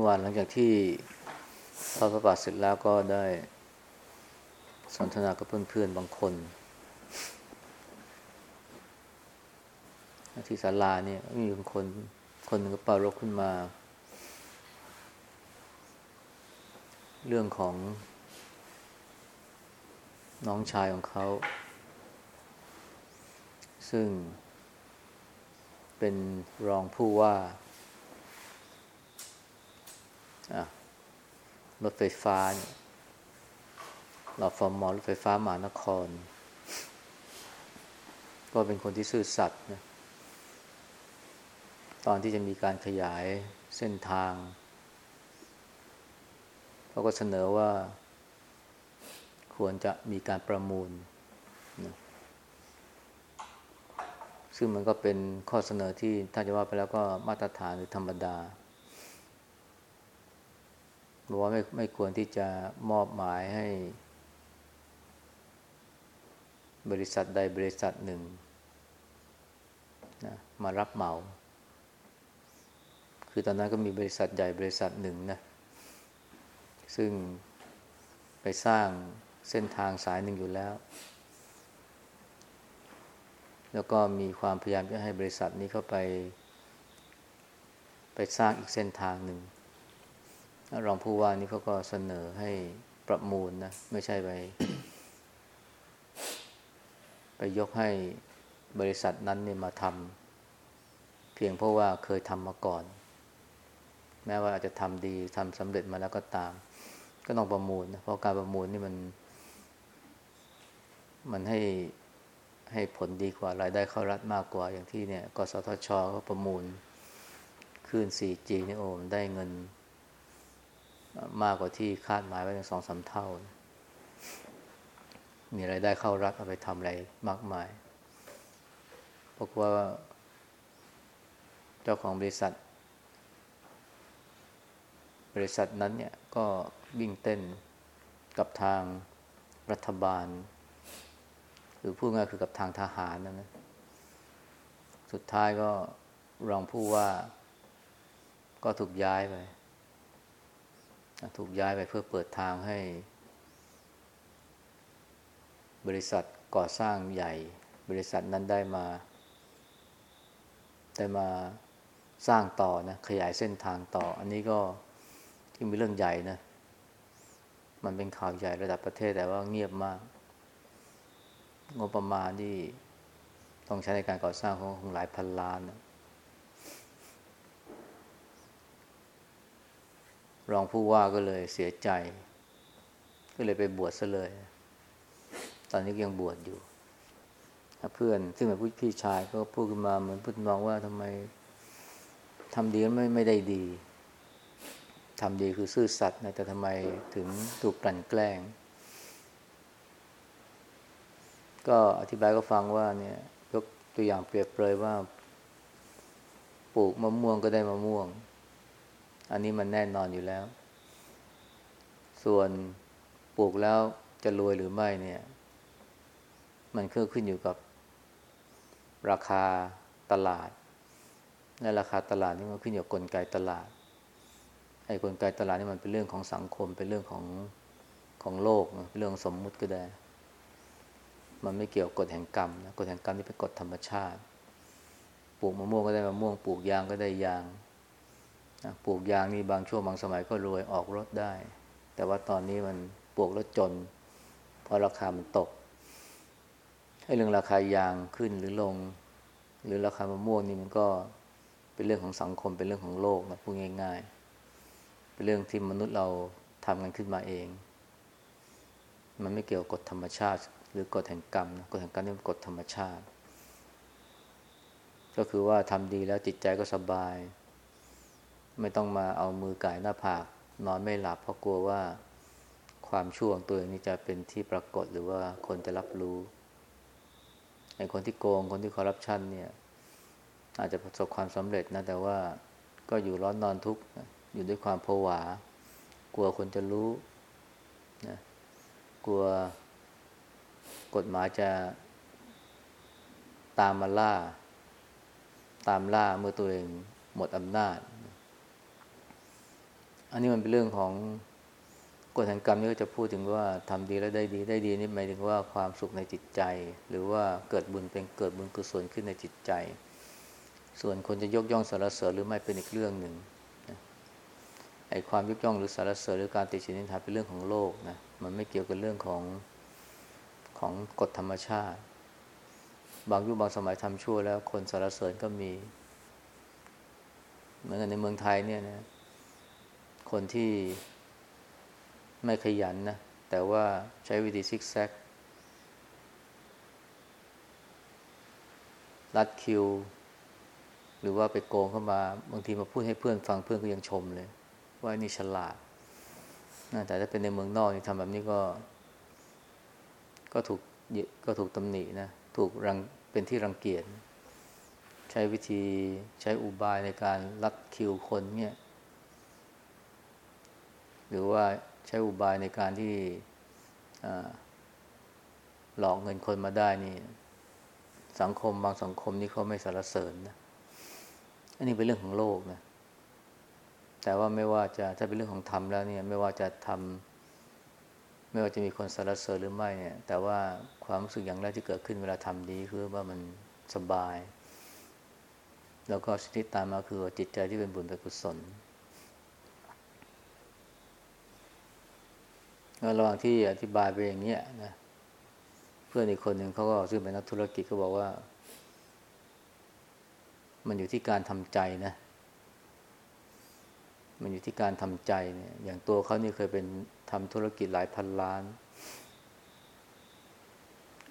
มื่อวานหลังจากที่ทอดพระบาทเสร็จแล้วก็ได้สนทนากับเพื่อนๆบางคน ที่ศาลาเนี่ยมีคนคนหนึ่งก็ปรารกขึ้นมา เรื่องของ น้องชายของเขา ซึ่งเป็นรองผู้ว่า รถไฟฟ้าเนี่ยรอฟอร์มอรถไฟฟ้ามานคร ก็เป็นคนที่ซื่อสัตย์นะตอนที่จะมีการขยายเส้นทางเขาก็เสนอว่าควรจะมีการประมูลนะซึ่งมันก็เป็นข้อเสนอที่ถ้าจะว่าไปแล้วก็มาตรฐานหรือธรรมดา บอว่าไม่ไม่ควรที่จะมอบหมายให้ บริษัทใดบริษัทหนึ่งนะมารับเหมา คือตอนนั้นก็มีบริษัทใหญ่บริษัทหนึ่งนะ ซึ่งไปสร้างเส้นทางสายหนึ่งอยู่แล้ว แล้วก็มีความพยายามจะให้บริษัทนี้เข้าไป ไปสร้างอีกเส้นทางหนึ่ง รองผู้ว่านี่เขาก็เสนอให้ประมูลนะ ไม่ใช่ไปไปยกให้บริษัทนั้นเนี่ยมาทำเพียงเพราะว่าเคยทำมาก่อน แม้ว่าอาจจะทำดีทำสำเร็จมาแล้วก็ตาม ก็ต้องประมูลนะเพราะการประมูลนี่มัน มันให้ให้ผลดีกว่ารายได้เข้ารัฐมากกว่าอย่างที่เนี่ยกสทชก็ประมูลคลื่น 4G นี่โอ้ได้เงิน มากกว่าที่คาดหมายไว้ถึงสองสาเท่า มีไรายได้เข้ารัฐเอาไปทำอะไรมากมายเพราะว่า เจ้าของบริษัท บริษัทนั้นเนี่ยก็วิ่งเต้นกับทางรัฐบาล หรือพูดง่ายคือกับทางทหารนั่นนะสุดท้ายก็รองผู้ว่าก็ถูกย้ายไป ถูกย้ายไปเพื่อเปิดทางให้ บริษัทก่อสร้างใหญ่ บริษัทนั้นได้มาได้มาสร้างต่อนะขยายเส้นทางต่อ อันนี้ก็ที่มีเรื่องใหญ่นะ มันเป็นข่าวใหญ่ระดับประเทศแต่ว่าเงียบมาก งบประมาณที่ต้องใช้ในการก่อสร้างของหลายพันล้านนะ รองผู้ว่าก็เลยเสียใจ ก็เลยไปบวชซะเลย ตอนนี้ยังบวชอยู่ เพื่อน ซึ่งเป็นผู้พี่ชายก็พูดขึ้นมาเหมือนพูดมองว่าทำไมทำดีไม่ไม่ได้ดีทำดีคือซื่อสัตย์นะแต่ทำไมถึงถูกกลั่นแกล้ง ก็อธิบายก็ฟังว่าเนี่ยยกตัวอย่างเปรียบเปรยว่า ปลูกมะม่วงก็ได้มะม่วง อันนี้มันแน่นอนอยู่แล้ว ส่วนปลูกแล้วจะรวยหรือไม่เนี่ย มันขึ้นขึ้นอยู่กับราคาตลาด และราคาตลาดนี่มันขึ้นอยู่กับกลไกตลาด ไอ้กลไกตลาดนี่มันเป็นเรื่องของสังคม เป็นเรื่องของของโลกเป็นเรื่องสมมุติก็ได้ มันไม่เกี่ยวกับกฎแห่งกรรมนะ กฎแห่งกรรมนี่เป็นกฎธรรมชาติ ปลูกมะม่วงก็ได้มะม่วง ปลูกยางก็ได้ยาง ปลูกยางนี่บางช่วงบางสมัยก็รวยออกรถได้ แต่ว่าตอนนี้มันปลูกรถจน เพราะราคามันตกให้เรื่องราคายางขึ้นหรือลง หรือราคามะม่วงนี่มันก็เป็นเรื่องของสังคมเป็นเรื่องของโลกนะพูดง่าย ๆ เป็นเรื่องที่มนุษย์เราทำกันขึ้นมาเอง มันไม่เกี่ยวกับกฎธรรมชาติ หรือกฎแห่งกรรมกฎแห่งกรรมนี่เป็นกฎธรรมชาติ ก็คือว่าทำดีแล้วจิตใจก็สบาย ไม่ต้องมาเอามือก่ายหน้าผากนอนไม่หลับเพราะกลัวว่าความชั่วของตัวเองนี่จะเป็นที่ปรากฏหรือว่าคนจะรับรู้ไอ้คนที่โกงคนที่คอร์รัปชันเนี่ย อาจจะประสบความสำเร็จนะ แต่ว่าก็อยู่ร้อนนอนทุกข์อยู่ด้วยความผวา กลัวคนจะรู้นะกลัวกฎหมายจะตามมาล่า ตามล่าเมื่อตัวเองหมดอำนาจ อันนี้มันเป็นเรื่องของกฎแห่งกรรมนี่ก็จะพูดถึงว่าทำดีแล้วได้ดีได้ดีนี่หมายถึงว่าความสุขในจิตใจ หรือว่าเกิดบุญเป็นเกิดบุญกุศลขึ้นในจิตใจ ส่วนคนจะยกย่องสรรเสริญหรือไม่เป็นอีกเรื่องหนึ่งไอ้ความยกย่องหรือสรรเสริญหรือการติชินินทาเป็นเรื่องของโลกนะมันไม่เกี่ยวกับเรื่องของของกฎธรรมชาติ บางยุคบางสมัยทำชั่วแล้วคนสรรเสริญก็มี เหมือนกันในเมืองไทยเนี่ยนะ คนที่ไม่ขยันนะ แต่ว่าใช้วิธีซิกแซกรัดคิว หรือว่าไปโกงเข้ามา บางทีมาพูดให้เพื่อนฟังเพื่อนก็ยังชมเลย ว่านี่ฉลาดนะแต่ถ้าเป็นในเมืองนอกนี่ทำแบบนี้ก็ ก็ถูกก็ถูกตำหนินะ ถูกรังเป็นที่รังเกียจใช้วิธีใช้อุบายในการลัดคิวคนเนี่ย หรือว่าใช้อุบายในการที่หลอกเงินคนมาได้นี่ สังคมบางสังคมนี่เขาไม่สรรเสริญนะอันนี้เป็นเรื่องของโลกนะ แต่ว่าไม่ว่าจะถ้าเป็นเรื่องของธรรมแล้วเนี่ย ไม่ว่าจะทำไม่ว่าจะมีคนสรรเสริญหรือไม่เนี่ย แต่ว่าความรู้สึกอย่างแรกที่เกิดขึ้นเวลาทำดีคือว่ามันสบาย แล้วก็สิ่งที่ตามมาคือจิตใจที่เป็นบุญเป็นกุศล ระหว่างที่อธิบายไปอย่างนี้นะเพื่อนอีกคนหนึ่งเขาก็ซึ่งเป็นนักธุรกิจเขาบอกว่า มันอยู่ที่การทำใจนะ มันอยู่ที่การทำใจเนี่ย อย่างตัวเขานี่เคยเป็นทำธุรกิจหลายพันล้าน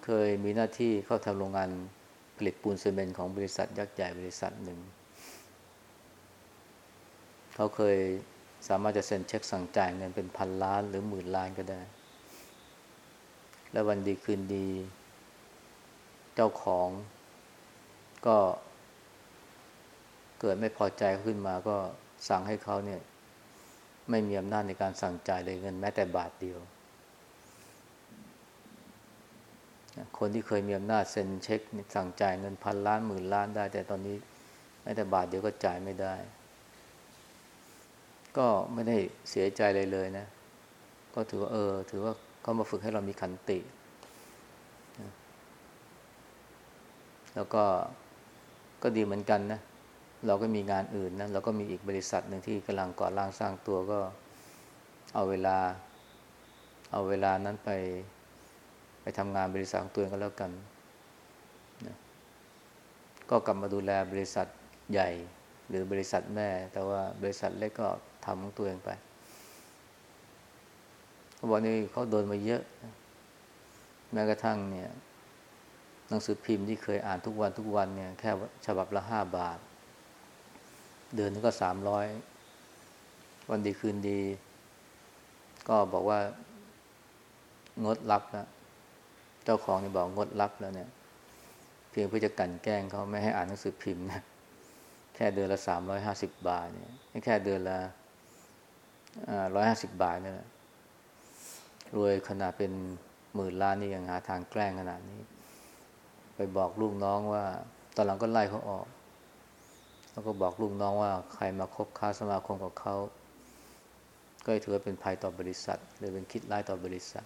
เคยมีหน้าที่เข้าทำโรงงานผลิตปูนซีเมนต์ของบริษัทยักษ์ใหญ่บริษัทหนึ่ง เขาเคย สามารถจะเซ็นเช็คสั่งจ่ายเงินเป็นพันล้านหรือหมื่นล้านก็ได้ แล้ววันดีคืนดี เจ้าของก็เกิดไม่พอใจขึ้นมาก็สั่งให้เขาเนี่ย ไม่มีอำนาจในการสั่งจ่ายเลยเงินแม้แต่บาทเดียว คนที่เคยมีอำนาจเซ็นเช็คสั่งจ่ายเงินพันล้านหมื่นล้านได้ แต่ตอนนี้แม้แต่บาทเดียวก็จ่ายไม่ได้ ก็ไม่ได้เสียใจเลยเลยนะ ก็ถือว่าเออ ถือว่าเขามาฝึกให้เรามีขันติ แล้วก็ก็ดีเหมือนกันนะ เราก็มีงานอื่นนะ เราก็มีอีกบริษัทหนึ่งที่กำลังก่อร่างสร้างตัวก็เอาเวลา เอาเวลานั้นไปไปทำงานบริษัทของตัวเองก็แล้วกันนะก็กลับมาดูแลบริษัทใหญ่หรือบริษัทแม่ แต่ว่าบริษัทเล็กก็ ทำของตัวเองไปเขาบอกนี่เขาโดนมาเยอะ แม้กระทั่งเนี่ย หนังสือพิมพ์ที่เคยอ่านทุกวันทุกวันเนี่ย แค่ฉบับละห้าบาท เดือนนึงก็สามร้อยวันดีคืนดี ก็บอกว่างดรับแล้วเจ้าของนี่บอกงดรับแล้วเนี่ย เพียงเพื่อจะกันแกล้งเขาไม่ให้อ่านหนังสือพิมพ์นะแค่เดือนละสามร้อยห้าสิบบาทเนี่ยแค่เดือนละ ร้อยห้าสิบบาทนี่ยรวยขนาดเป็นหมื่นล้านนี่ยังหาทางแกล้งขนาดนี้ ไปบอกลูกน้องว่า ตอนหลังก็ไล่เขาออก แล้วก็บอกลูกน้องว่าใครมาคบค้าสมาคมกับเขาก็ถือว่าเป็นภัยต่อบริษัท หรือเป็นคิดร้ายต่อบริษัท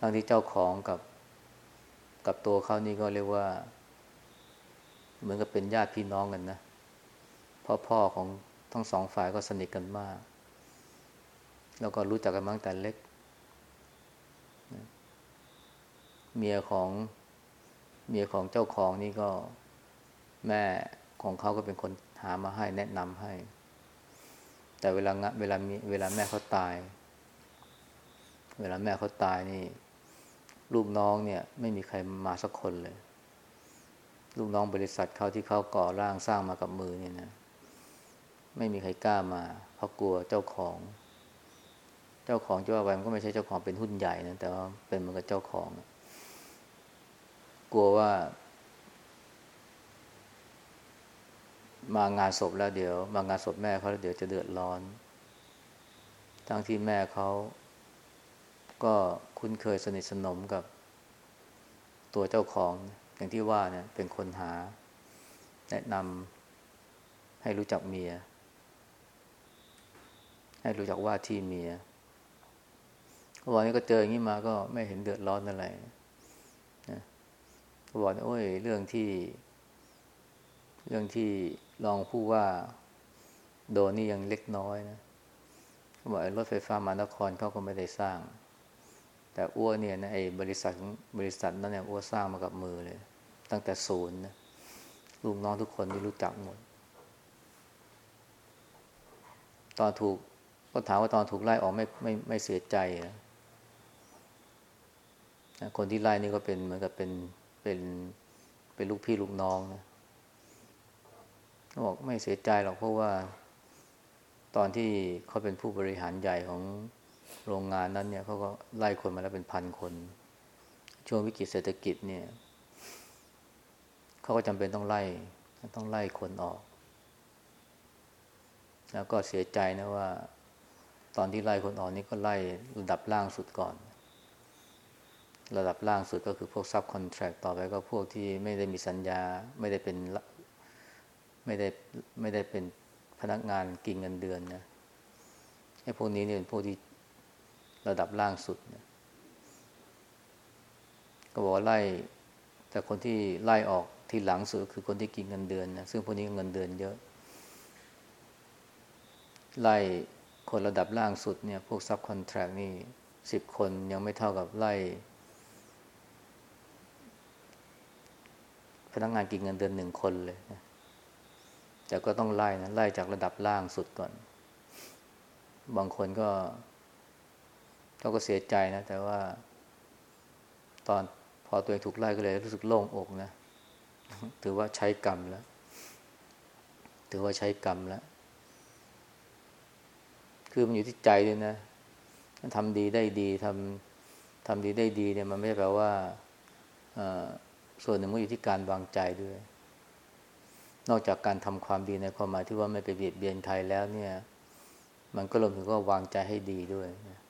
ทั้งที่เจ้าของกับกับตัวเขานี่ก็เรียกว่า เหมือนกับเป็นญาติพี่น้องกันนะพ่อพ่อของ ทั้งสองฝ่ายก็สนิทกันมาก แล้วก็รู้จักกันมาตั้งแต่เล็ก เมียของเมียของเจ้าของนี่ก็แม่ของเขาก็เป็นคนหามาให้แนะนำให้ แต่เวลาเวลามีเวลาแม่เขาตาย เวลาแม่เขาตายนี่ ลูกน้องเนี่ย ไม่มีใครมาสักคนเลย ลูกน้องบริษัทเขาที่เขาก่อร่างสร้างมากับมือเนี่ยนะ ไม่มีใครกล้ามา เพราะกลัวเจ้าของ เจ้าของจะว่าไปมันก็ไม่ใช่เจ้าของเป็นหุ้นใหญ่นะแต่ว่าเป็นเหมือนกับเจ้าของ กลัวว่า มางานศพแล้วเดี๋ยว มางานศพแม่เขาแล้วเดี๋ยวจะเดือดร้อน ทั้งที่แม่เขาก็คุ้นเคยสนิทสนมกับตัวเจ้าของ อย่างที่ว่าเนี่ยเป็นคนหา แนะนำให้รู้จักเมีย ให้รู้จักว่าที่เมียเขาบอกนี่ก็เจออย่างนี้มาก็ไม่เห็นเดือดร้อนอะไรนะเขาบอกโอ้ยเรื่องที่ เรื่องที่ลองพูดว่า โดนนี่ยังเล็กน้อยนะเขาบอกรถไฟฟ้ามานครเขาก็ไม่ได้สร้าง แต่อ้วเนี่ยนะไอ้บริษัทบริษัทนั้นเนี่ยอ้วสร้างมากับมือเลย ตั้งแต่ศูนย์นะลูกน้องทุกคนที่รู้จักหมดตอนถูก ก็ถามว่าตอนถูกไล่ออกไม่ไม่ไม่เสียใจนะคนที่ไล่นี่ก็เป็นเหมือนกับเป็นเป็นเป็นลูกพี่ลูกน้องนะเขาบอกไม่เสียใจหรอกเพราะว่า ตอนที่เขาเป็นผู้บริหารใหญ่ของโรงงานนั้นเนี่ยเขาก็ไล่คนมาแล้วเป็นพันคน ช่วงวิกฤตเศรษฐกิจเนี่ยเขาก็จำเป็นต้องไล่ต้องไล่คนออก แล้วก็เสียใจนะว่า ตอนที่ไล่คนออกนี่ก็ไล่ระดับล่างสุดก่อน ระดับล่างสุดก็คือพวกซับคอนแทรคต่อไปก็พวกที่ไม่ได้มีสัญญาไม่ได้เป็นไม่ได้ไม่ได้เป็นพนักงานกินเงินเดือนนะไอ้พวกนี้เนี่ยเป็นพวกที่ระดับล่างสุดนี่ยก็บอกว่าไล่ แต่คนที่ไล่ออกที่หลังสุดคือคนที่กินเงินเดือนนะซึ่งพวกนี้เงินเดือนเยอะ ไล่ คนระดับล่างสุดเนี่ย พวกซับคอนแทรคนี่สิบคนยังไม่เท่ากับไล่พนักงานกินเงินเดือนหนึ่งคนเลยนะแต่ก็ต้องไล่นะไล่จากระดับล่างสุดก่อน บางคนก็เขาก็เสียใจนะ แต่ว่า ตอนพอตัวเองถูกไล่ก็เลยรู้สึกโล่งอกนะ ถือว่าใช้กรรมแล้ว ถือว่าใช้กรรมแล้ว คือมันอยู่ที่ใจด้วยนะทำดีได้ดีทำทำดีได้ดีเนี่ยมันไม่แปลว่าส่วนหนึ่งมันอยู่ที่การวางใจด้วย นอกจากการทำความดีในความหมายที่ว่าไม่ไปเบียดเบียนใครแล้วเนี่ย มันก็รวมถึงก็วางใจให้ดีด้วยนะ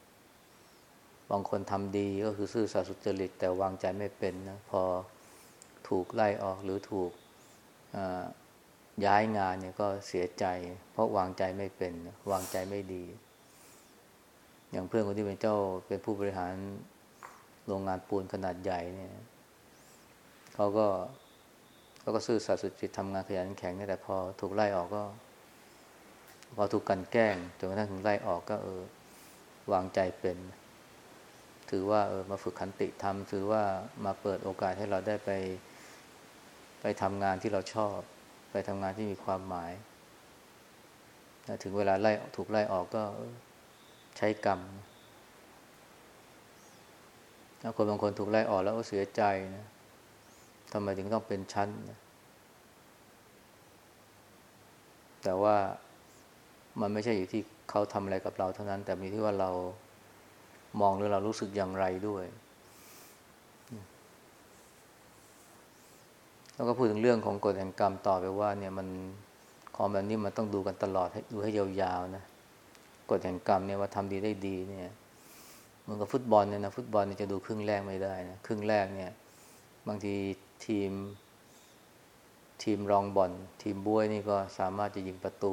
บางคนทำดีก็คือซื่อสัตย์สุจริตแต่วางใจไม่เป็นนะพอถูกไล่ออกหรือถูก ย้ายงานเนี่ยก็เสียใจ เพราะวางใจไม่เป็น วางใจไม่ดี อย่างเพื่อนคนที่เป็นเจ้าเป็นผู้บริหารโรงงานปูนขนาดใหญ่เนี่ยเขาก็เขาก็ซื่อสัตย์สุจริตทำงานขยันแข็งแต่พอถูกไล่ออกก็ พอถูกกันแกล้งจนกระทั่งถึงไล่ออกก็เออ วางใจเป็น ถือว่าเออมาฝึกขันติธรรมถือว่ามาเปิดโอกาสให้เราได้ไป ไปทำงานที่เราชอบ ไปทำงานที่มีความหมายถึงเวลาไล่ถูกไล่ออกก็ใช้กรรมถ้าคนบางคนถูกไล่ออกแล้วก็เสียใจนะทำไมถึงต้องเป็นชั้นนะแต่ว่ามันไม่ใช่อยู่ที่เขาทำอะไรกับเราเท่านั้น แต่มีที่ว่าเรามองหรือเรารู้สึกอย่างไรด้วย แล้วก็พูดถึงเรื่องของกฎแห่งกรรมต่อไปว่าเนี่ยมันของแบบนี้มันต้องดูกันตลอดให้ดูให้ยาวๆนะกฎแห่งกรรมเนี่ยว่าทำดีได้ดีเนี่ยเหมือนกับฟุตบอลเนี่ยนะฟุตบอลเนี่ยจะดูครึ่งแรกไม่ได้นะครึ่งแรกเนี่ย บางทีทีม ทีมรองบอลทีมบ้วยนี่ก็สามารถจะยิงประตู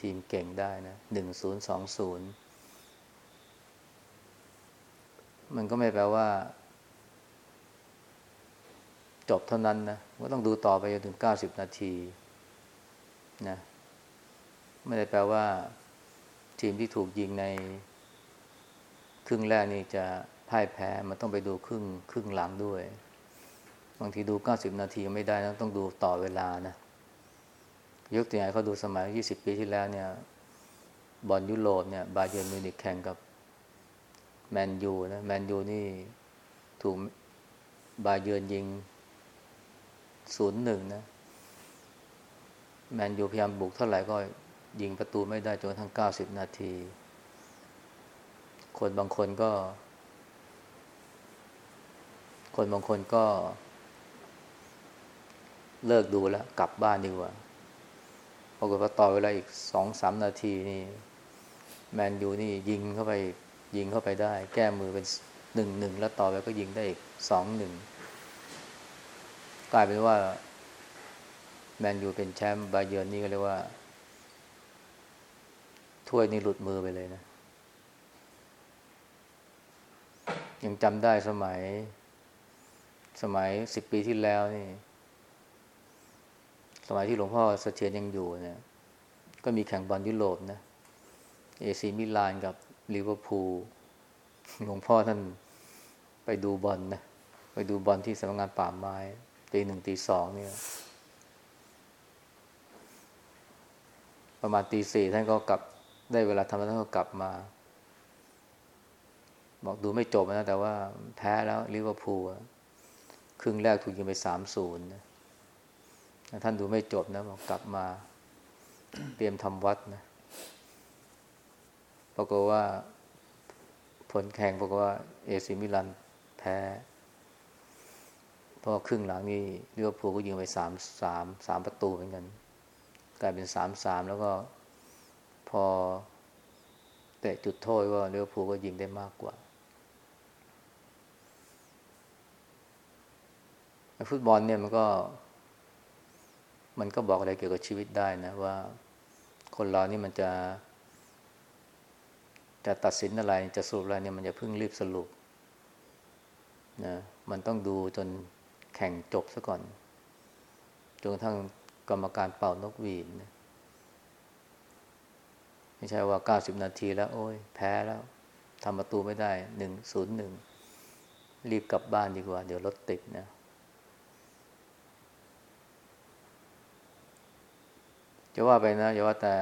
ทีมเก่งได้นะหนึ่งศูนย์สองศูนย์มันก็ไม่แปลว่า จบเท่านั้นนะก็ต้องดูต่อไปจนถึงเก้าสิบนาทีนะไม่ได้แปลว่า ทีมที่ถูกยิงใน ครึ่งแรกนี่จะพ่ายแพ้ มันต้องไปดูครึ่งครึ่งหลังด้วย บางทีดูเก้าสิบนาทีไม่ได้นะต้องดูต่อเวลานะยกตัวอย่างเขาดูสมัยยี่สิบปีที่แล้วเนี่ยบอลยุโรปเนี่ยบาเยิร์มิวนิกแข่งกับแมนยูนะแมนยูนี่ถูกบาเยิร์ยิง ศูนย์หนึ่งนะ แมนยูพยายามบุกเท่าไหร่ก็ยิงประตูไม่ได้จนทั้งเก้าสิบนาที คนบางคนก็ คนบางคนก็ เลิกดูแล้ว กลับบ้านดีกว่าปรากฏว่าต่อเวลาอีกสองสามนาทีนี่ แมนยูนี่ยิงเข้าไปยิงเข้าไปได้ แก้มือเป็นหนึ่งหนึ่งแล้วต่อไปก็ยิงได้อีกสองหนึ่ง กลายเป็นว่า แมนยูเป็นแชมป์บาเยอร์นี่ก็เรียกว่า ถ้วยนี่หลุดมือไปเลยนะ ยังจำได้สมัย สมัยสิบปีที่แล้วนี่ สมัยที่หลวงพ่อเสถียรยังอยู่เนี่ย ก็มีแข่งบอลยุโรปนะเอซีมิลานกับลิเวอร์พูลหลวงพ่อท่านไปดูบอลนะไปดูบอลที่สำนักงานป่าไม้ ตีหนึ่งตีสองเนี่ย ประมาณตีสี่ท่านก็กลับได้เวลาทำวัตรแล้วท่านก็กลับมา บอกดูไม่จบนะ แต่ว่าแพ้แล้วลิเวอร์พูลครึ่งแรกถูกยิงไปสามศูนย์ท่านดูไม่จบนะบอกกลับมา เตรียมทำวัตรนะปรากฏว่า ผลแข่งปรากฏว่า เอซีมิลานแพ้ เพราะครึ่งหลังนี่ลิเวอร์พูลก็ยิงไปสามสามสามประตูเหมือนกัน กลายเป็นสามสามแล้วก็พอเตะจุดโทษก็ลิเวอร์พูลก็ยิงได้มากกว่าฟุตบอลเนี่ยมันก็ มันก็บอกอะไรเกี่ยวกับชีวิตได้นะว่า คนเรานี่มันจะ จะตัดสินอะไรจะสรุปอะไรเนี่ยมันจะเพิ่งรีบสรุปนะมันต้องดูจน แข่งจบซะก่อน จนกระทั่งกรรมการเป่านกหวีดนะไม่ใช่ว่าเก้าสิบนาทีแล้ว โอ้ย แพ้แล้วทำประตูไม่ได้หนึ่งศูนย์หนึ่งรีบกลับบ้านดีกว่า เดี๋ยวรถติดนะจะว่าไปนะอย่าว่าแต่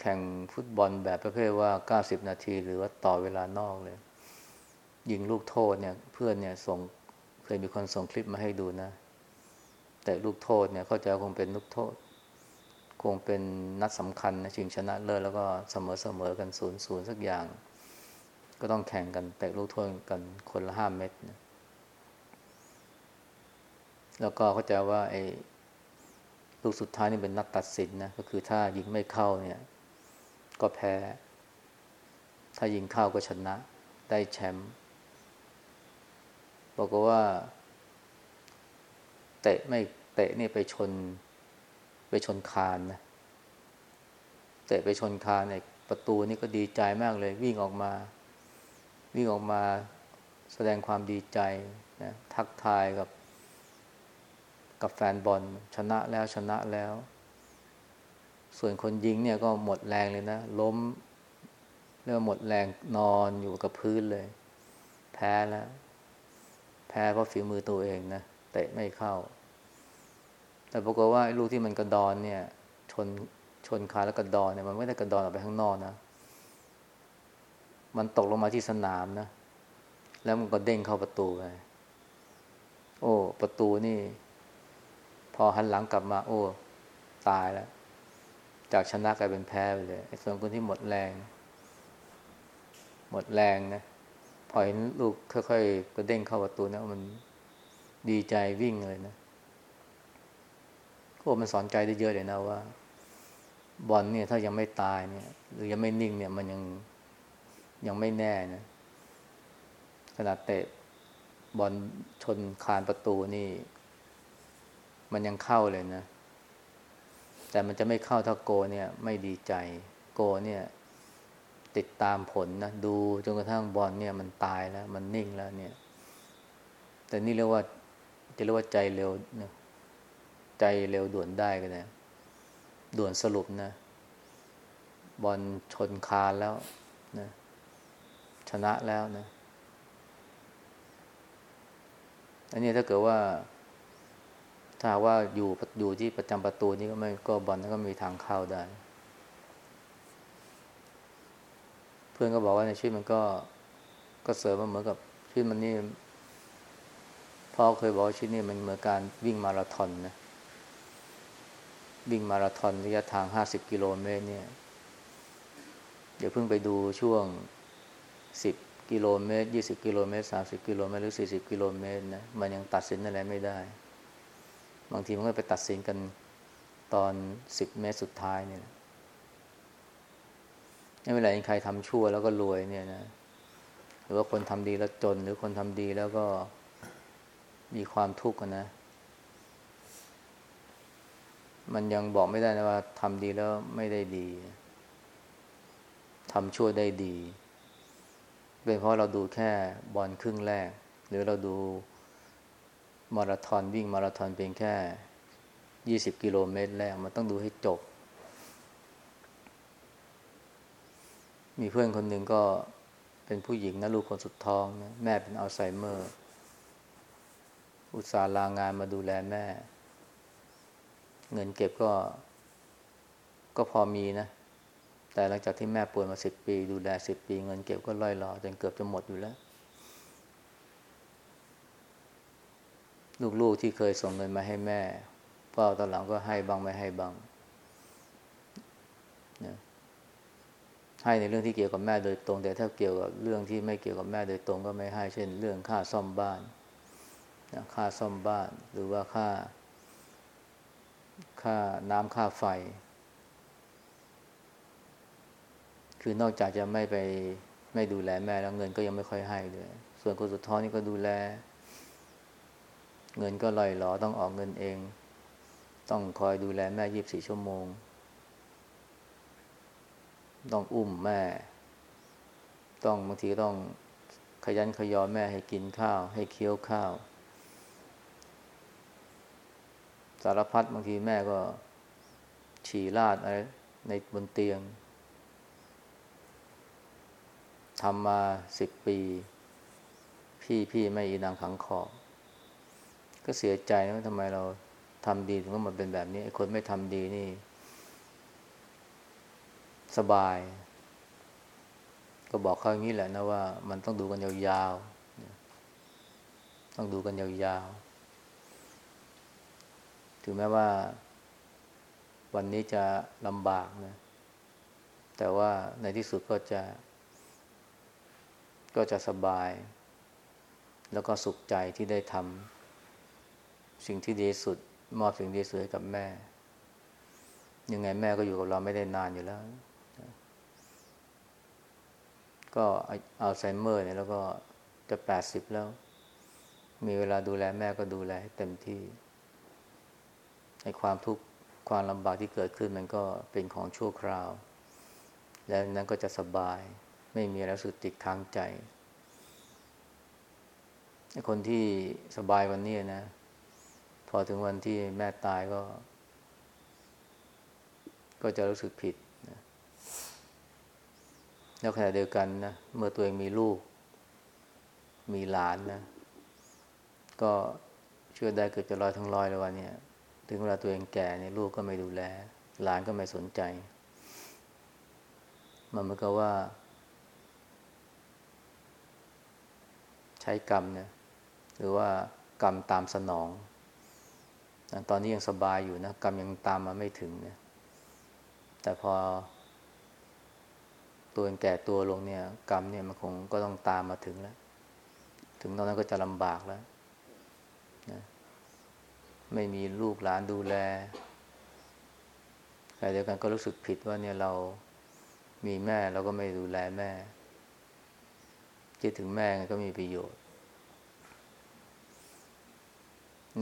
แข่งฟุตบอลแบบประเภทว่าเก้าสิบนาที หรือว่าต่อเวลานอกเลย ยิงลูกโทษเนี่ย เพื่อนเนี่ยส่ง ยมีคนส่งคลิปมาให้ดูนะ แต่ลูกโทษเนี่ยเขาจะคงเป็นลูกโทษ คงเป็นนัดสำคัญนะชิงชนะเลิศแล้วก็เสมอเสมอกันศูนย์ศูนย์สักอย่าง ก็ต้องแข่งกันแต่ลูกโทษกันคนละห้าเม็ดนะแล้วก็เขาจะว่าไอ้ลูกสุดท้ายนี่เป็นนัดตัดสินนะก็คือถ้ายิงไม่เข้าเนี่ย ก็แพ้ ถ้ายิงเข้าก็ชนะ ได้แชมป์ บอกว่า เตะไม่เตะนี่ไปชน ไปชนคานนะเตะไปชนคานเนี่ยประตูนี่ก็ดีใจมากเลย วิ่งออกมา วิ่งออกมาแสดงความดีใจนะทักทายกับ กับแฟนบอลชนะแล้วชนะแล้ว ส่วนคนยิงเนี่ยก็หมดแรงเลยนะ ล้มเรียกว่าหมดแรงนอนอยู่กับพื้นเลย แพ้แล้ว แพ้เพราะฝีมือตัวเองนะเตะไม่เข้า แต่ปรากฏว่าลูกที่มันกระดอนเนี่ย ชนชนคาแล้วกระดอนเนี่ยมันไม่ได้กระดอนออกไปข้างนอกนะมันตกลงมาที่สนามนะ แล้วมันก็เด้งเข้าประตูไปโอ้ ประตูนี่ พอหันหลังกลับมา โอ้ ตายแล้ว จากชนะกลายเป็นแพ้ไปเลยไอ้ส่วนคนที่หมดแรง หมดแรงนะ พอเห็นลูกค่อยๆกระเด้งเข้าประตูนะมันดีใจวิ่งเลยนะโอ้มันสอนใจได้เยอะเลยนะว่า บอลเนี่ยถ้ายังไม่ตายเนี่ย หรือยังไม่นิ่งเนี่ย มันยังยังไม่แน่นะขนาดเตะบอลชนคานประตูนี่ มันยังเข้าเลยนะ แต่มันจะไม่เข้าถ้าโกเนี่ย ไม่ดีใจ โกเนี่ย ติดตามผลนะดูจนกระทั่งบอลเนี่ยมันตายแล้ว มันนิ่งแล้วเนี่ย แต่นี่เรียกว่าจะเรียกว่าใจเร็วนะใจเร็วด่วนได้ก็ได้ด่วนสรุปนะ บอลชนคานแล้วนะชนะแล้วนะอันนี้ถ้าเกิดว่า ถ้าว่าอยู่อยู่ที่ประจำประตูนี่ก็ไม่ก็บอลก็มีทางเข้าได้ เพื่อนก็บอกว่าในชีวิตมันก็ก็เสริมมาเหมือนกับชีวิตมันนี่พ่อเคยบอกชีวิตนี่มันเหมือนการวิ่งมาราธอนนะวิ่งมาราธอนระยะทางห้าสิบกิโลเมตรเนี่ยเดี๋ยวเพิ่งไปดูช่วงสิบกิโลเมตรยี่สิบกิโลเมตรสามสิบกิโลเมตรหรือสี่สิบกิโลเมตรนะมันยังตัดสินอะไรไม่ได้ บางทีมันก็ไปตัดสินกันตอนสิบเมตรสุดท้ายเนี่ย เวลาใครทำชั่วแล้วก็รวยเนี่ยนะ หรือว่าคนทำดีแล้วจน หรือคนทำดีแล้วก็มีความทุกข์นะ มันยังบอกไม่ได้นะว่าทำดีแล้วไม่ได้ดีทำชั่วได้ดีเป็นเพราะเราดูแค่บอลครึ่งแรก หรือเราดูมาราธอนวิ่งมาราธอนเพียงแค่ยี่สิบกิโลเมตรแรก มันต้องดูให้จบ มีเพื่อนคนหนึ่งก็เป็นผู้หญิงนะลูกคนสุดท้องนะแม่เป็นอัลไซเมอร์ อุตส่าห์ลางานมาดูแลแม่ เงินเก็บก็ ก็พอมีนะ แต่หลังจากที่แม่ป่วยมาสิบปี ดูแลสิบปี เงินเก็บก็ล่อยหลอจนเกือบจะหมดอยู่แล้ว ลูกๆที่เคยส่งเงินมาให้แม่พ่อตอนหลังก็ให้บางไม่ให้บางนะ ให้ในเรื่องที่เกี่ยวกับแม่โดยตรง แต่ถ้าเกี่ยวกับเรื่องที่ไม่เกี่ยวกับแม่โดยตรงก็ไม่ให้ เช่น เรื่องค่าซ่อมบ้านนะค่าซ่อมบ้านหรือว่าค่า ค่าน้ำค่าไฟ คือนอกจากจะไม่ไปไม่ดูแลแม่แล้วเงินก็ยังไม่ค่อยให้เลยส่วนคนสุดท้องนี่ก็ดูแล เงินก็ลอยหลอต้องออกเงินเอง ต้องคอยดูแลแม่ยีิบสี่ชั่วโมง ต้องอุ้มแม่ ต้องบางทีต้องขยันขยอแม่ให้กินข้าว ให้เคี้ยวข้าว สารพัดบางทีแม่ก็ ฉี่ราดอะไรในบนเตียงทำมาสิบปี พี่พี่ไม่อีนางขังขอบ ก็เสียใจนะว่าทำไมเราทำดีถึงต้องมาเป็นแบบนี้ไอ้คนไม่ทำดีนี่ สบาย ก็บอกเขาอย่างนี้แหละนะว่า มันต้องดูกันยาวๆ ต้องดูกันยาวๆ ถึงแม้ว่า วันนี้จะลำบากนะ แต่ว่าในที่สุดก็จะ ก็จะสบาย แล้วก็สุขใจที่ได้ทำสิ่งที่ดีสุด มอบสิ่งดีสุดให้กับแม่ยังไงแม่ก็อยู่กับเราไม่ได้นานอยู่แล้ว ก็อัลไซเมอร์เนี่ยแล้วก็จะแปดสิบแล้ว มีเวลาดูแลแม่ก็ดูแลให้เต็มที่ในความทุกข์ความลำบากที่เกิดขึ้นมันก็เป็นของชั่วคราว แล้วนั้นก็จะสบาย ไม่มีอะไรสุดติดค้างใจ คนที่สบายวันนี้นะ พอถึงวันที่แม่ตายก็ ก็จะรู้สึกผิด แล้วขณะเดียวกันนะเมื่อตัวเองมีลูก มีหลานนะ ก็เชื่อได้เกิดจะลอยทั้งลอยเลยวันนี้ถึงเวลาตัวเองแก่เนี่ยลูกก็ไม่ดูแล หลานก็ไม่สนใจ มันเหมือนกับว่า ใช้กรรมเนี่ยหรือว่ากรรมตามสนอง ตอนนี้ยังสบายอยู่นะ กรรมยังตามมาไม่ถึงเนี่ยแต่พอ ตัวเองแก่ตัวลงเนี่ย กรรมเนี่ยมันคงก็ต้องตามมาถึงแล้ว ถึงตอนนั้นก็จะลำบากแล้วนะไม่มีลูกหลานดูแลแต่เดียวกันก็รู้สึกผิดว่าเนี่ยเรามีแม่เราก็ไม่ดูแลแม่คิดถึงแม่ก็มีประโยชน์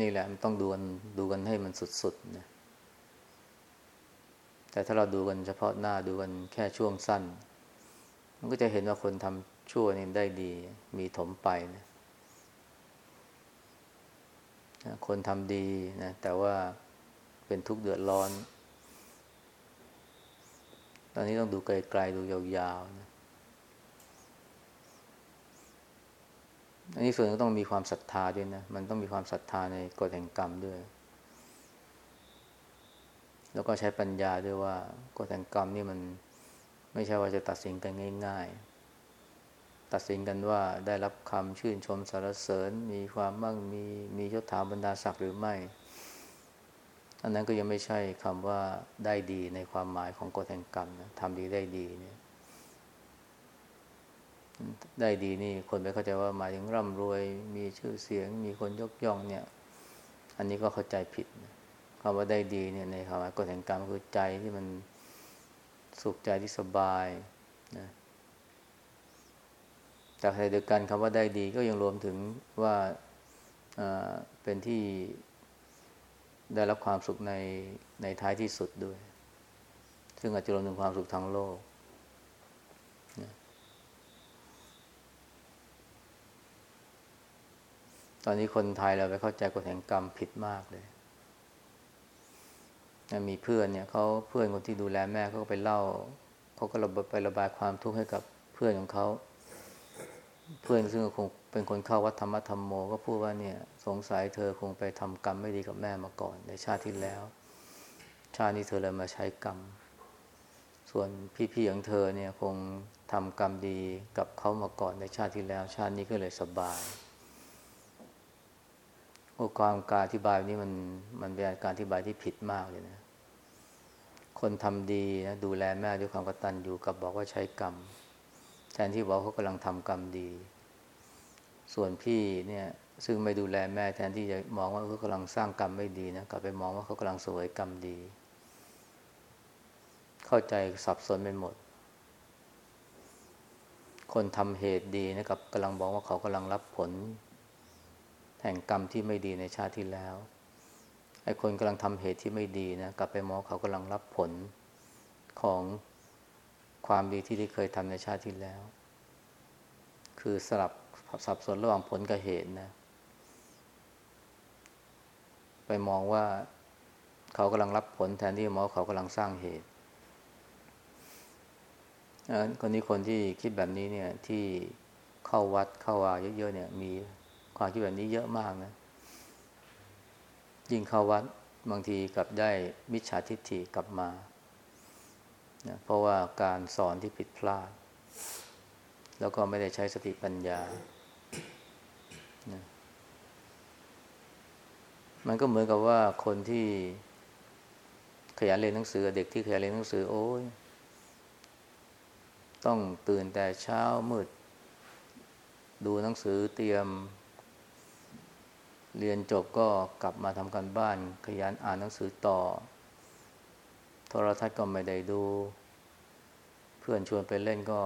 นี่แหละมันต้องดูกันดูกันให้มันสุดๆนะแต่ถ้าเราดูกันเฉพาะหน้าดูกันแค่ช่วงสั้น มันก็จะเห็นว่าคนทำชั่วนี่ได้ดี มีถมไปนะคนทำดีนะแต่ว่าเป็นทุกข์เดือดร้อน ตอนนี้ต้องดูไกลๆดูยาวๆนะอันนี้ส่วนก็ต้องมีความศรัทธาด้วยนะ มันต้องมีความศรัทธาในกฎแห่งกรรมด้วย แล้วก็ใช้ปัญญาด้วยว่ากฎแห่งกรรมนี่มัน ไม่ใช่ว่าจะตัดสินกันง่าย ๆ ตัดสินกันว่าได้รับคำชื่นชมสรรเสริญ มีความมั่งมีมียศถาบรรดาศักดิ์หรือไม่ อันนั้นก็ยังไม่ใช่คำว่าได้ดีในความหมายของกฎแห่งกรรมนะทำดีได้ดีเนี่ยได้ดีนี่คนไปเข้าใจว่าหมายถึงร่ำรวย มีชื่อเสียง มีคนยกย่องเนี่ย อันนี้ก็เข้าใจผิดคำว่าได้ดีเนี่ยในคำว่ากฎแห่งกรรมคือใจที่มัน สุขใจที่สบายนะกต่ในเดียวกันคำว่าได้ดีก็ยังรวมถึงว่าเป็นที่ได้รับความสุขในในท้ายที่สุดด้วย ซึ่งอาจจะรวมถึงความสุขทั้งโลกนะตอนนี้คนไทยเราไปเข้าใจกฎแห่งกรรมผิดมากเลย มีเพื่อนเนี่ยเขาเพื่อนคนที่ดูแลแม่เขาก็ไปเล่าเขาก็ระบไประบายความทุกข์ให้กับเพื่อนของเขาเพื่อนซึ่งคงเป็นคนเข้าวัดธรรมธรรมโม ก็พูดว่าเนี่ย สงสัยเธอคงไปทำกรรมไม่ดีกับแม่มาก่อน ในชาติที่แล้ว ชาตินี้เธอเลยมาใช้กรรม ส่วนพี่ๆของเธอเนี่ยคงทำกรรมดีกับเขามาก่อนในชาติที่แล้ว ชาตินี้ก็เลยสบายโอ้ความการอธิบายนี้มันมันเป็นการอธิบายที่ผิดมากเลยนะ คนทำดีนะดูแลแม่ด้วยความกตัญญูกับบอกว่าใช้กรรม แทนที่บอกเขากำลังทำกรรมดี ส่วนพี่เนี่ยซึ่งไม่ดูแลแม่แทนที่จะมองว่าเขากำลังสร้างกรรมไม่ดีนะกลับไปมองว่าเขากำลังสวยกรรมดี เข้าใจสับสนไปหมด คนทำเหตุดีนะกับกำลังบอกว่าเขากำลังรับผล แห่งกรรมที่ไม่ดีในชาติที่แล้ว ไอ้คนกำลังทำเหตุที่ไม่ดีนะกลับไปมองเขากำลังรับผลของความดีที่ได้เคยทำในชาติที่แล้ว คือสลับสับสนระหว่างผลกับเหตุนะ ไปมองว่าเขากำลังรับผลแทนที่มองเขากำลังสร้างเหตุคนนี้คนที่คิดแบบนี้เนี่ยที่เข้าวัดเข้าวาเยอะๆเนี่ย มีความคิดแบบนี้เยอะมากนะ ยิ่งเข้าวัดบางทีกับได้มิจฉาทิฏฐิกลับมานะเพราะว่าการสอนที่ผิดพลาด แล้วก็ไม่ได้ใช้สติปัญญานะมันก็เหมือนกับว่าคนที่ขยันเรียนหนังสือ เด็กที่ขยันเรียนหนังสือ โอ้ยต้องตื่นแต่เช้ามืด ดูหนังสือเตรียม เรียนจบก็กลับมาทำการบ้าน ขยันอ่านหนังสือต่อ โทรทัศน์ก็ไม่ได้ดู เพื่อนชวนไปเล่นก็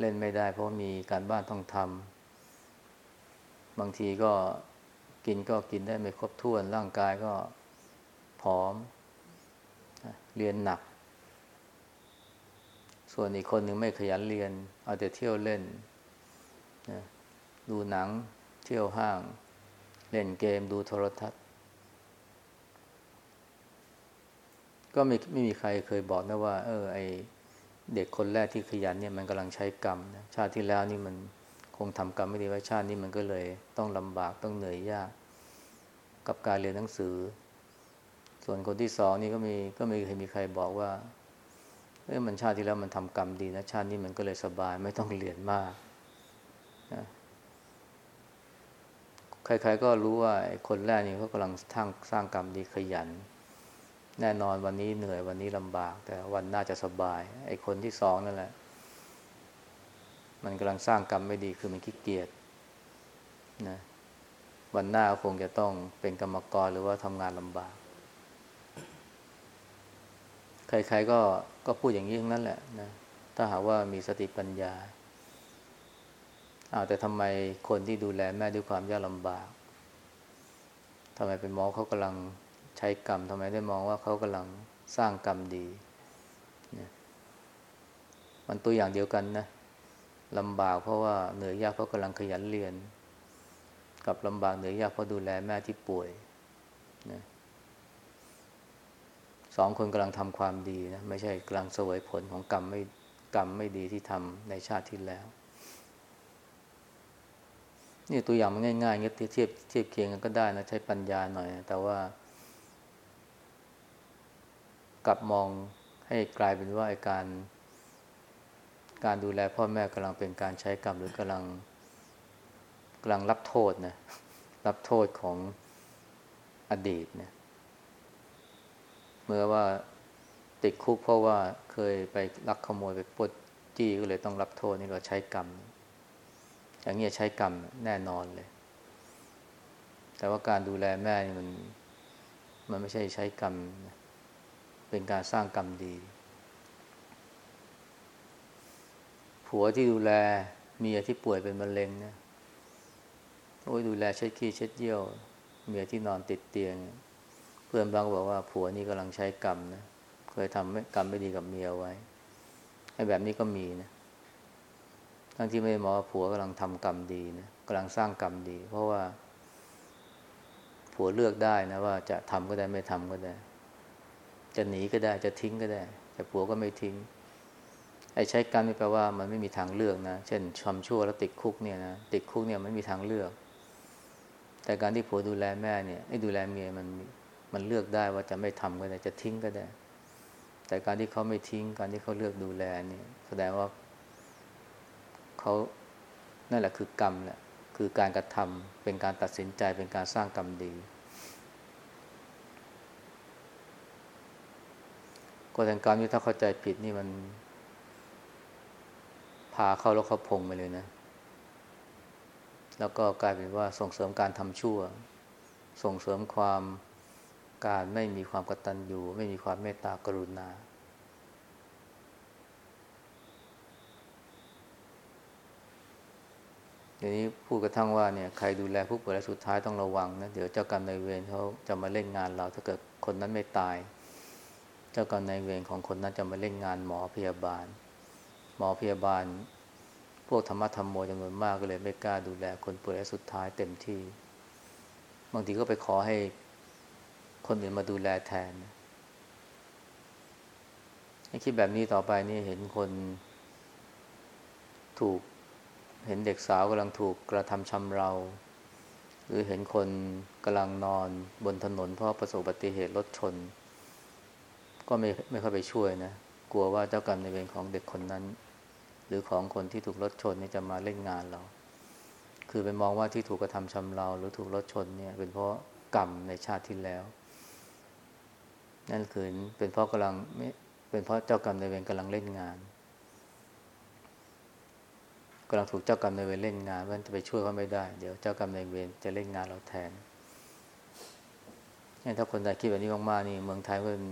เล่นไม่ได้ เพราะมีการบ้านต้องทำบางทีก็กินก็กินได้ไม่ครบถ้วน ร่างกายก็ผอม เรียนหนัก ส่วนอีกคนหนึ่งไม่ขยันเรียน เอาแต่เที่ยวเล่น ดูหนัง ที่ยวห้าง เล่นเกมดูโทรทัศน์ ก็ไม่ไม่มีใครเคยบอกนะว่า เออ ไอเด็กคนแรกที่ขยันเนี่ยมันกำลังใช้กรรมนะชาติที่แล้วนี่มันคงทำกรรมไม่ดีไว้ชาตินี้มันก็เลยต้องลำบากต้องเหนื่อยยาก กับการเรียนหนังสือ ส่วนคนที่สองนี่ก็มีก็ไม่เคยมีใครบอกว่าเออมันชาติที่แล้วมันทำกรรมดีนะชาตินี้มันก็เลยสบายไม่ต้องเรียนมากนะ ใครๆก็รู้ว่าคนแรกนี่เขากำลังสร้างสร้างกรรมดีขยัน แน่นอนวันนี้เหนื่อยวันนี้ลำบาก แต่วันหน้าจะสบาย ไอ้คนที่สองนั่นแหละ มันกำลังสร้างกรรมไม่ดีคือมันขี้เกียจนะวันหน้าคงจะต้องเป็นกรรมกรหรือว่าทำงานลำบาก ใครๆก็ก็พูดอย่างนี้ทั้งนั้นแหละนะถ้าหากว่ามีสติปัญญา อ้าวแต่ทำไมคนที่ดูแลแม่ด้วยความยากลำบากทำไมเป็นหมอเขากำลังใช้กรรมทำไมได้มองว่าเขากำลังสร้างกรรมดีเนี่ยมันตัวอย่างเดียวกันนะลำบากเพราะว่าเหนื่อยยากเพราะกำลังขยันเรียน กับลำบากเหนื่อยยากเพราะดูแลแม่ที่ป่วยนะสองคนกำลังทำความดีนะไม่ใช่กำลังเสวยผลของกรรมไม่กรรมไม่ดีที่ทำในชาติที่แล้ว นี่ตัวอย่างมันง่ายๆเงี้ยเทียบเทียบเคียงกันก็ได้นะใช้ปัญญาหน่อย แต่ว่า กลับมองให้กลายเป็นว่าการ การดูแลพ่อแม่กำลังเป็นการใช้กรรมหรือกำลังกำลังรับโทษนะรับโทษของอดีตเนี่ยเมื่อว่าติดคุกเพราะว่าเคยไปลักขโมยไปปดจี้ก็เลยต้องรับโทษนี่เราใช้กรรม อย่างนี้ใช้กรรมแน่นอนเลย แต่ว่าการดูแลแม่นี่มัน มันไม่ใช่ใช้กรรม เป็นการสร้างกรรมดี ผัวที่ดูแลเมียที่ป่วยเป็นมะเร็งเนี่ยโอ้ยดูแลเช็ดขี้เช็ดเยี่ยว เมียที่นอนติดเตียง เพื่อนบางบอกว่า ผัวนี่กำลังใช้กรรมนะเคยทำกรรมไม่ดีกับเมียไว้ไอ้แบบนี้ก็มีนะ ทั้งที่ไม่ได้มองว่าผัวกำลังทำกรรมดีนะกำลังสร้างกรรมดี เพราะว่า ผัวเลือกได้นะว่าจะทำก็ได้ไม่ทำก็ได้ จะหนีก็ได้จะทิ้งก็ได้ แต่ผัวก็ไม่ทิ้ง ไอ้ใช้กรรมนี่แปลว่ามันไม่มีทางเลือกนะ เช่นทำชั่วแล้วติดคุกเนี่ยนะติดคุกเนี่ยไม่มีทางเลือก แต่การที่ผัวดูแลแม่เนี่ยไอ้ดูแลเมียมันมันเลือกได้ว่าจะไม่ทำก็ได้จะทิ้งก็ได้ แต่การที่เขาไม่ทิ้ง การที่เขาเลือกดูแลนี่แสดงว่า เขานั่นแหละคือกรรมแหละคือการกระทำเป็นการตัดสินใจเป็นการสร้างกรรมดี กฎแห่งกรรมนี่ถ้าเข้าใจผิดนี่มัน พาเข้าแล้วเขาพงไปเลยนะ แล้วก็กลายเป็นว่าส่งเสริมการทำชั่ว ส่งเสริมความการไม่มีความกตัญญูไม่มีความเมตตากรุณา เดี๋ยวนี้พูดกระทั่งว่าเนี่ยใครดูแลผู้ป่วยและสุดท้ายต้องระวังนะเดี๋ยวเจ้ากรรมนายเวรเขาจะมาเล่นงานเรา ถ้าเกิดคนนั้นไม่ตาย เจ้ากรรมนายเวรของคนนั้นจะมาเล่นงานหมอพยาบาล หมอพยาบาล พวกธรรมะธรรมโมจำนวนมากก็เลยไม่กล้าดูแลคนป่วยและสุดท้ายเต็มที่ บางทีก็ไปขอให้คนอื่นมาดูแลแทนให้คิดแบบนี้ต่อไปนี่เห็นคนถูก เห็นเด็กสาวกำลังถูกกระทำชำเรา หรือเห็นคนกำลังนอนบนถนนเพราะประสบอุบัติเหตุรถชน ก็ไม่ไม่เข้าไปช่วยนะ กลัวว่าเจ้ากรรมในเวรของเด็กคนนั้น หรือของคนที่ถูกรถชนนี่จะมาเล่นงานเรา คือไปมองว่าที่ถูกกระทำชำเรา หรือถูกรถชนเนี่ยเป็นเพราะกรรมในชาติที่แล้ว นั่นคือเป็นเพราะกำลังไม่เป็นเพราะเจ้ากรรมในเวรกำลังเล่นงาน กำลังถูกเจ้ากรรมนายเวรเล่นงานมันจะไปช่วยเขาไม่ได้ เดี๋ยวเจ้ากรรมนายเวรจะเล่นงานเราแทนนี่ถ้าคนใดคิดแบบนี้มากๆนี่เมืองไทยมัน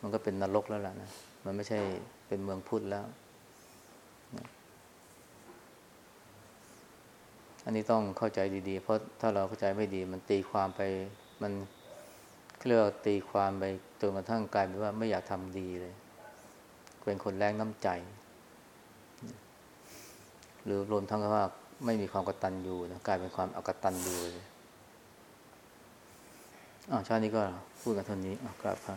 มันก็เป็นนรกแล้วล่ะนะมันไม่ใช่เป็นเมืองพุทธแล้วอันนี้ต้องเข้าใจดีๆ เพราะถ้าเราเข้าใจไม่ดี มันตีความไป มันเรียกตีความไปจนกระทั่งกลายเป็นว่าไม่อยากทำดีเลย เป็นคนแรงน้ำใจ หรือรวมทั้งว่าไม่มีความกตัญญูนะกลายเป็นความอากตัญญูเลยอ้าวชาตินี้ก็พูดกันเท่านี้กราบพระ